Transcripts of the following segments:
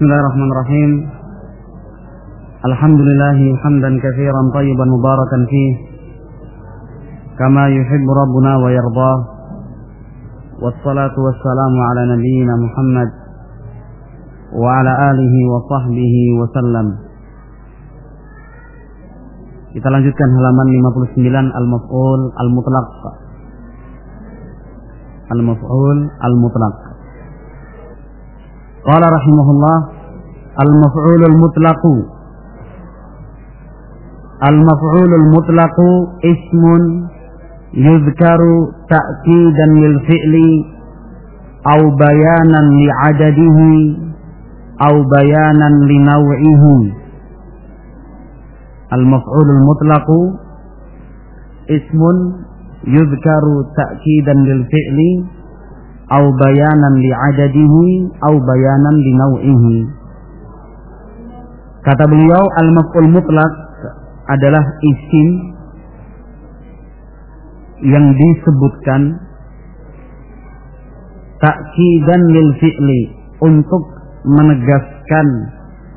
Bismillahirrahmanirrahim. Alhamdulillahi hamdan katsiran tayyiban mubarakan fih. Kama yuhibbu rabbuna wa yarda. Wassalatu wassalamu ala nabiyyina Muhammad wa ala alihi wa sahbihi wa sallam. Kita lanjutkan halaman 59 Al-Maf'ul Al-Mutlaq. Al-Maf'ul Al-Mutlaq. Qala rahimahullah Al-Maf'ul Al-Mutlaq Al-Maf'ul Al-Mutlaq ismun yuzkaru ta'kidan lil fi'li aw bayanan li adadihi aw bayanan li naw'ihi Al-maf'ulul mutlaqu ismun yuzkaru aw bayanan li adadihi aw bayanan li naw'ihi. Kata beliau al-maf'ul mutlaq adalah isim yang disebutkan ta'kidan lil fi'li untuk menegaskan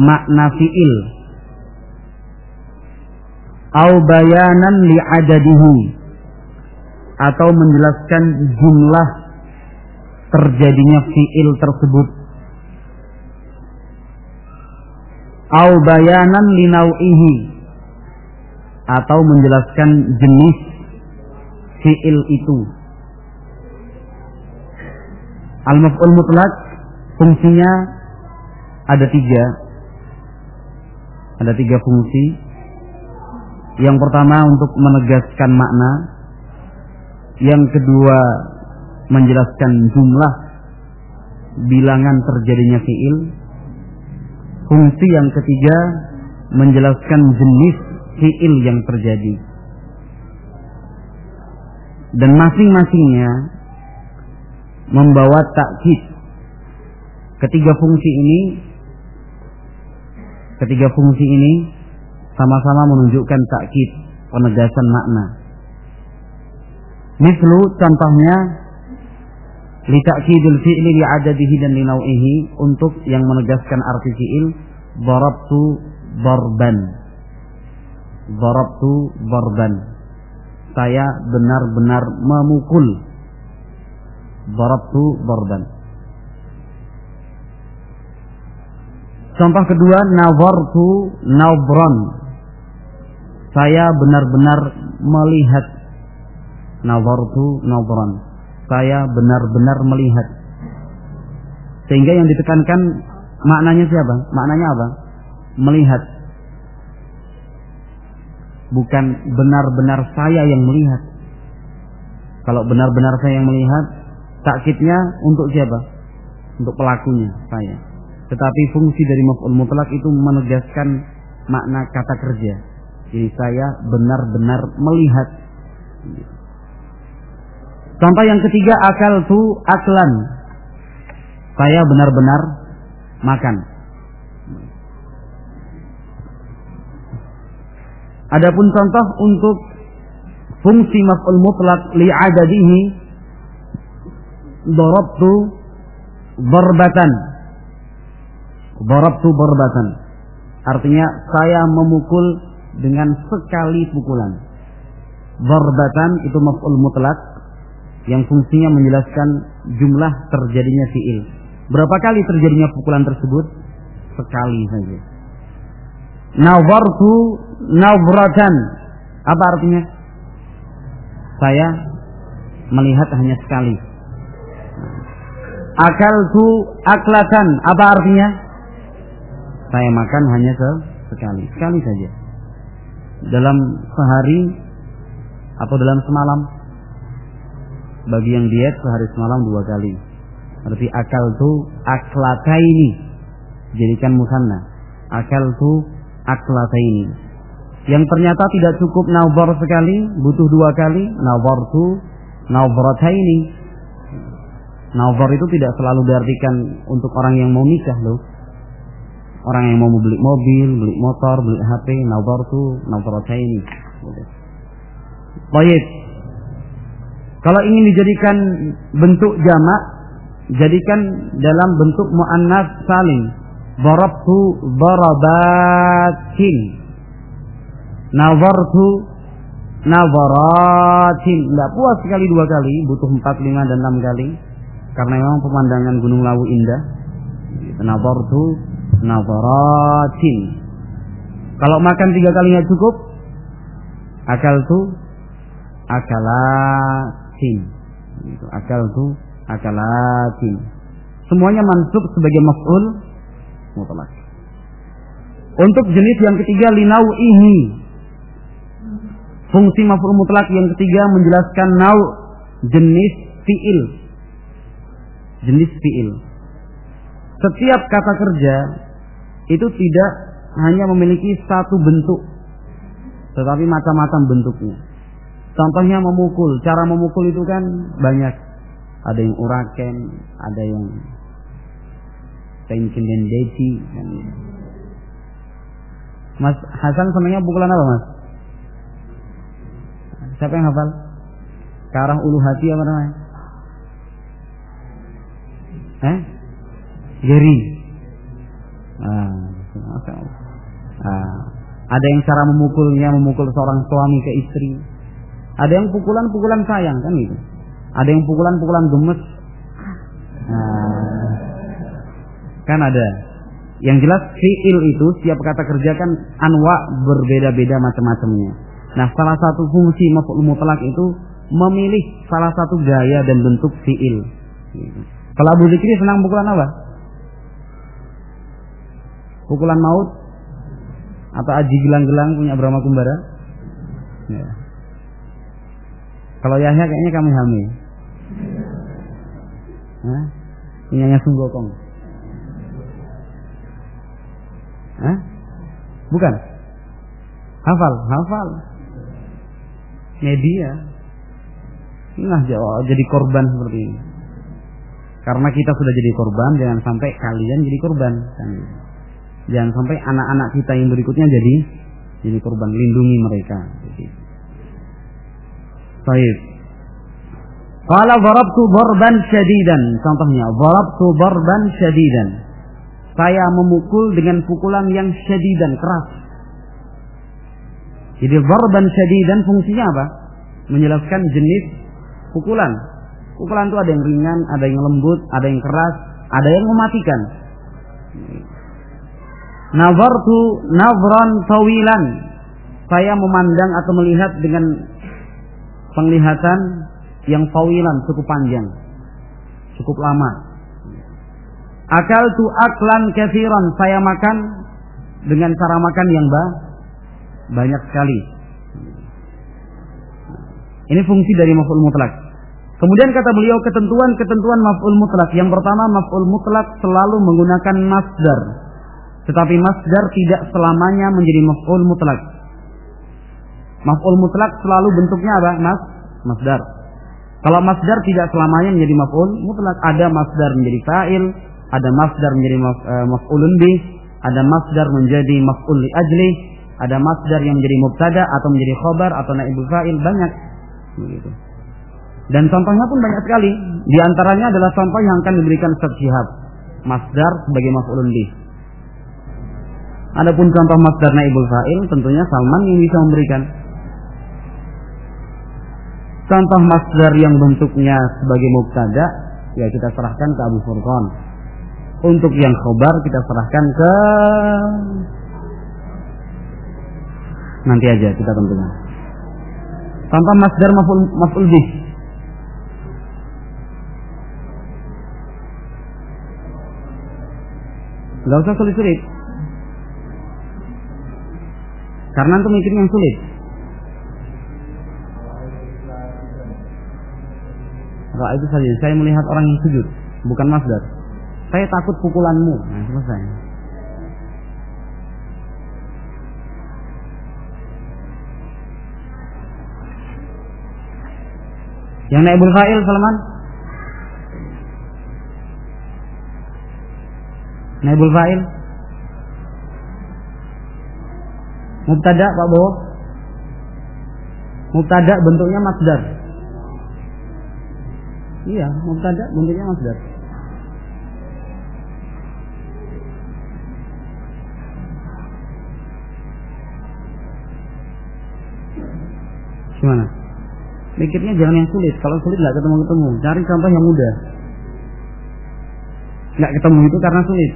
makna fi'il au bayanan li adadihi atau menjelaskan jumlah terjadinya fiil tersebut. Au bayanan li nau'ihi. Atau menjelaskan jenis fiil itu. Al-maf'ul mutlak fungsinya ada tiga. Ada tiga fungsi. Yang pertama untuk menegaskan makna, yang kedua menjelaskan jumlah bilangan terjadinya fiil. Fungsi yang ketiga menjelaskan jenis fiil yang terjadi. Dan masing-masingnya membawa takkid. Ketiga fungsi ini ketiga fungsi ini sama-sama menunjukkan takkid penegasan makna. Mislu contohnya li ta'kidil fi'li li adadihi dan li nau'ihi untuk yang menegaskan arti fi'il darabtu darban. Darabtu darban. Saya benar-benar memukul. Darabtu darban. Contoh kedua nazartu nazran saya benar-benar melihat nazartu nazran saya benar-benar melihat. Sehingga yang ditekankan maknanya siapa? Maknanya apa? Melihat. Bukan benar-benar saya yang melihat. Kalau benar-benar saya yang melihat takkitnya untuk siapa? Untuk pelakunya saya. Tetapi fungsi dari maf'ul mutlak itu menegaskan makna kata kerja. Jadi saya benar-benar melihat. Contoh yang ketiga akal tu aklan. Saya benar-benar makan. Adapun contoh untuk fungsi maf'ul mutlak li adadihi darabtu darbatan. Darabtu darbatan. Artinya saya memukul dengan sekali pukulan. Darbatan itu maf'ul mutlak yang fungsinya menjelaskan jumlah terjadinya fiil. Berapa kali terjadinya pukulan tersebut? Sekali saja. Nazartu nazratan. Apa artinya? Saya melihat hanya sekali. Akaltu aklatan. Apa artinya? Saya makan hanya sekali. Sekali saja dalam sehari atau dalam semalam. Bagi yang diet sehari semalam dua kali. Berarti akal tu aklataini. Jadikan musanna. Akal tu aklataini. Yang ternyata tidak cukup nazar sekali, butuh dua kali. Nazar tu nazarataini. Nazar itu tidak selalu diartikan untuk orang yang mau nikah loh orang yang mau beli mobil, beli motor, beli HP, nazar tuh nazar ini. Baik. Kalau ingin dijadikan bentuk jamak, jadikan dalam bentuk muannas saling. Darabtu darabatin. Nazartu nazaratin. Tidak puas sekali dua kali, butuh empat, lima, dan enam kali. Karena memang pemandangan Gunung Lawu indah. Nazartu nazaratin. Kalau makan tiga kali nggak cukup, akal tu akalatin. Akal tu akalatin. Semuanya mansub sebagai maf'ul mutlak. Untuk jenis yang ketiga linau ini fungsi maf'ul mutlak yang ketiga menjelaskan nau jenis fiil. Jenis fiil. Setiap kata kerja itu tidak hanya memiliki satu bentuk tetapi macam-macam bentuknya. Contohnya memukul. Cara memukul itu kan banyak. Ada yang uraken, ada yang Pengen dan deci. Mas Hasan senangnya pukulan apa mas? Siapa yang hafal? Ke arah ulu hati apa namanya? Eh? Jari. Ah, ah. Ada yang cara memukulnya memukul seorang suami ke istri. Ada yang pukulan-pukulan sayang kan gitu. Ada yang pukulan-pukulan gemes. Nah, Kan ada. Yang jelas fi'il itu setiap kata kerja kan anwa berbeda-beda macam-macamnya. Nah, salah satu fungsi maf'ul mutlak itu memilih salah satu gaya dan bentuk fi'il. Kalau Abu Zikri senang pukulan apa? Pukulan maut atau aji gelang-gelang punya Brahma Kumbara? Ya. Kalau Yahya kayaknya kami hamil. Hah? Punyanya Sunggokong. Hah? Bukan? Hafal, hafal. Media. Nah, jadi korban seperti ini. Karena kita sudah jadi korban, jangan sampai kalian jadi korban. Jangan sampai anak-anak kita yang berikutnya jadi jadi korban. Lindungi mereka. Baik. Qala darabtu darban syadidan. Contohnya, darabtu darban syadidan saya memukul dengan pukulan yang syadidan keras. Jadi zarban syadidan fungsinya apa? Menjelaskan jenis pukulan. Pukulan itu ada yang ringan, ada yang lembut, ada yang keras, ada yang mematikan. Nazartu nazran tawilan. Saya memandang atau melihat dengan penglihatan yang tawilan cukup panjang. Cukup lama. Akal tu aklan kathiran. Saya makan dengan cara makan yang ba banyak sekali. Ini fungsi dari maf'ul mutlak. Kemudian kata beliau ketentuan-ketentuan maf'ul mutlak. Yang pertama maf'ul mutlak selalu menggunakan masdar. Tetapi masdar tidak selamanya menjadi maf'ul mutlak. Maf'ul mutlak selalu bentuknya apa? Mas masdar. Kalau masdar tidak selamanya menjadi maf'ul mutlak, ada masdar menjadi fa'il, ada masdar menjadi maf, uh, maf'ulun ada masdar menjadi maf'ul li ajli, ada masdar yang menjadi mubtada atau menjadi khobar atau naibul fa'il banyak begitu. Dan contohnya pun banyak sekali. Di antaranya adalah contoh yang akan diberikan Ustaz. Masdar sebagai maf'ulun bih. Adapun contoh masdar naibul fa'il tentunya Salman yang bisa memberikan. Contoh masdar yang bentuknya sebagai mubtada ya kita serahkan ke Abu Furqan untuk yang khobar kita serahkan ke nanti aja kita tentukan. Tanpa masdar maf'ul maf'ul bih. Gak usah sulit-sulit. Karena itu mikir yang sulit. Itu saja. Saya melihat orang yang sujud, bukan masdar. Saya takut pukulanmu. Nah, selesai. Yang naibul fa'il Salman? Naibul fa'il? Mubtada Pak Bowo? Mubtada bentuknya masdar. Iya, mubtada bentuknya masdar. Gimana? Mikirnya jangan yang sulit. Kalau sulit nggak ketemu-ketemu. Cari contoh yang mudah. Nggak ketemu itu karena sulit.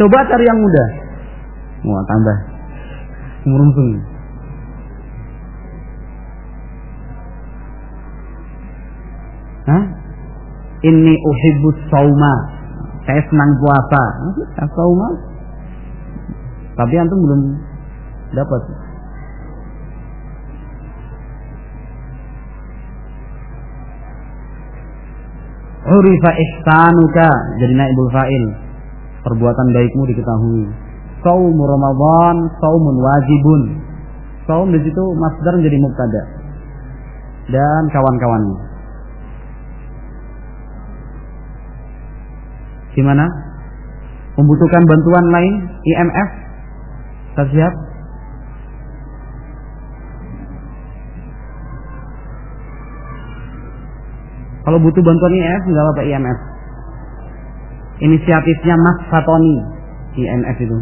Coba cari yang mudah. Wah tambah. Merungsung. Hah? Ini uhibus sauma. Saya senang puasa. Sauma. Tapi antum belum dapat. Urifa ihsanuka jadi naibul fa'il. Perbuatan baikmu diketahui. Saum Ramadan, saumun wajibun. Saum di situ masdar menjadi mubtada. Dan kawan-kawannya. Gimana? Membutuhkan bantuan lain IMF? Tak siap? Kalau butuh bantuan IMF enggak apa-apa IMF. Inisiatifnya Mas Fatoni IMF itu.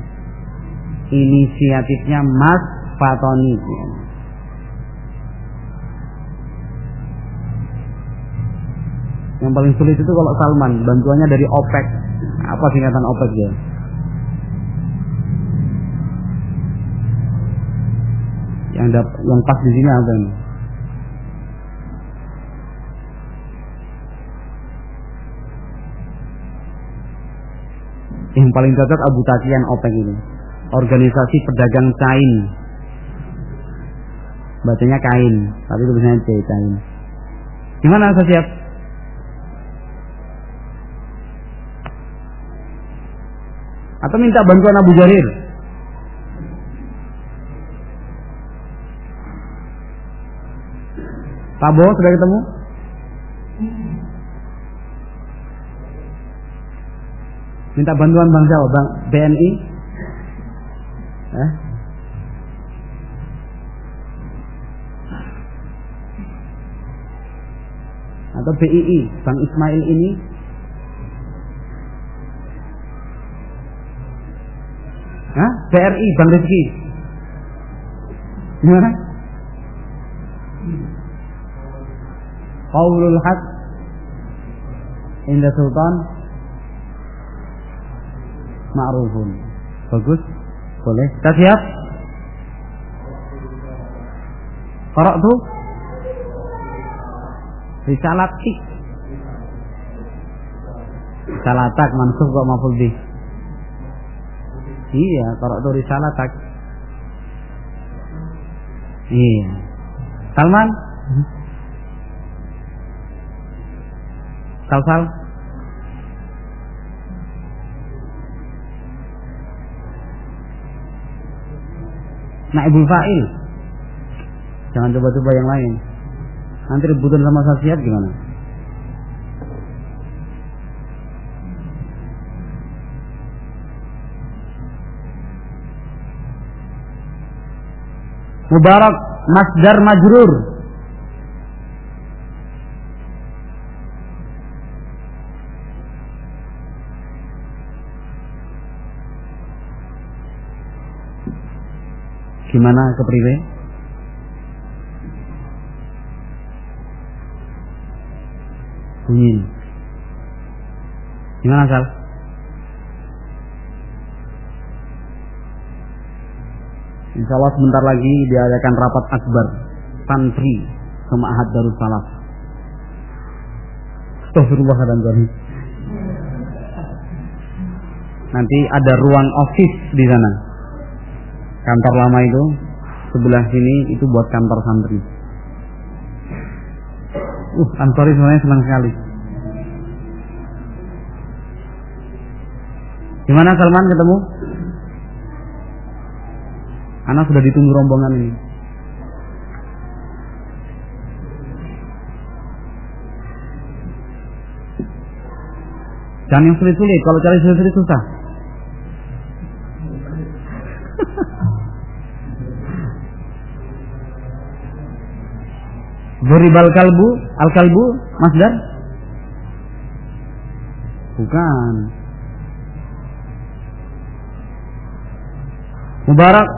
Inisiatifnya Mas Fatoni. Yang paling sulit itu kalau Salman, bantuannya dari OPEC. Apa singkatan OPEC ya? Yang dap yang pas di sini apa ini? Yang paling cocok Abu Tatian OPEC ini. Organisasi pedagang kain. Bacanya kain, tapi tulisannya C kain. Gimana saya siap? Atau minta bantuan Abu Jarir. Pak Bo sudah ketemu? Minta bantuan Bang Jawa, Bang BNI? Eh? Atau BII, Bang Ismail ini Hah? BRI, Bang Rizki. Gimana? Qaulul haq inda sultan ma'rufun. Bagus. Boleh. Kita siap? Qara'tu Risalati Risalatak mansub kok maful bih Iya, kalau itu risalah tak. Iya. Salman? Sal-sal? Naibul fa'il. Jangan coba-coba yang lain. Nanti rebutan sama sasiat gimana? Mubarak masdar majrur. Gimana kepriwe? Bunyi. Gimana Sal? Insya Allah sebentar lagi diadakan rapat akbar santri Ahad Darus Salaf. Astagfirullahaladzim. Nanti ada ruang office di sana. Kantor lama itu sebelah sini itu buat kantor santri. Uh, kantor sebenarnya senang sekali. Gimana Salman ketemu? Anak sudah ditunggu rombongan ini. Jangan yang sulit-sulit. Kalau cari sulit-sulit susah. Beribal kalbu, al kalbu, masdar? Bukan. Mubarak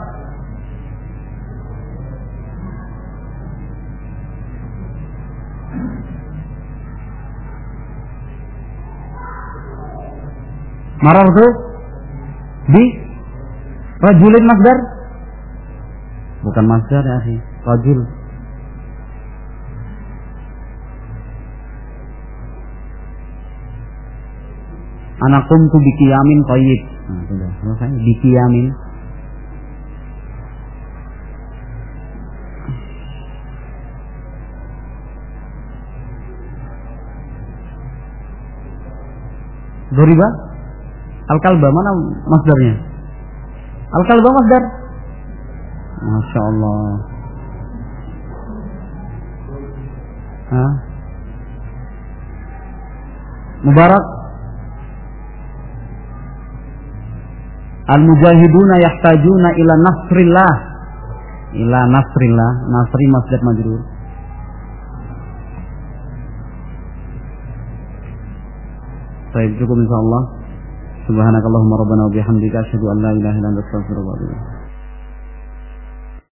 Marartu bi rajulin masdar? Bukan masdar ya, sih. Rajul. Anakum tu bikiyamin qayyid. Nah, sudah selesai. Bikiyamin. Duriba? Al-kalba mana masdarnya? Al-kalba masdar? Masya Allah. Hah? Mubarak Al-mujahiduna yahtajuna ila nasrillah ila nasrillah nasri masdar majrur Baik cukup insyaallah Subhanakallahumma rabbana wa bihamdika asyhadu an la ilaha illa anta astaghfiruka wa atubu